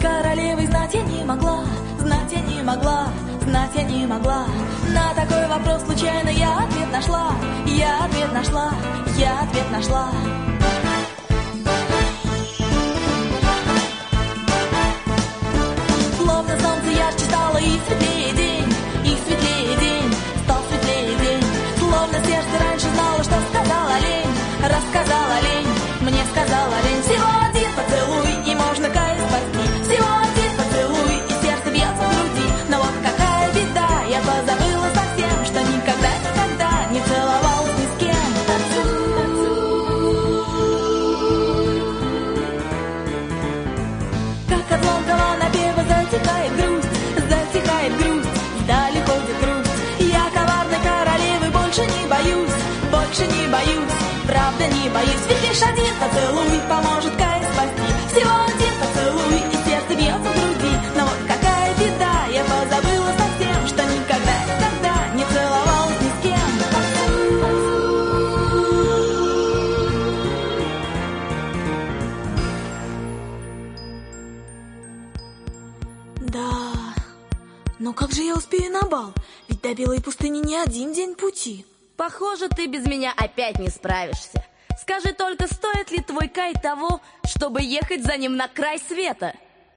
Королевой знать я не могла, знать я не могла, знать я не могла. На такой вопрос случайно я ответ нашла, я ответ нашла, я ответ нашла. Больше не боюсь, правда не боюсь. Ведь лишь один поцелуй поможет кайф спасти. Всего один поцелуй, и сердце бьется в груди. Но вот какая беда, я позабыла совсем, что никогда, никогда не целовалась ни с кем. Да, но как же я успею на бал? Ведь до Белой пустыни не один день пути. Похоже, ты без меня опять не справишься. Скажи только, стоит ли твой кай того, чтобы ехать за ним на край света?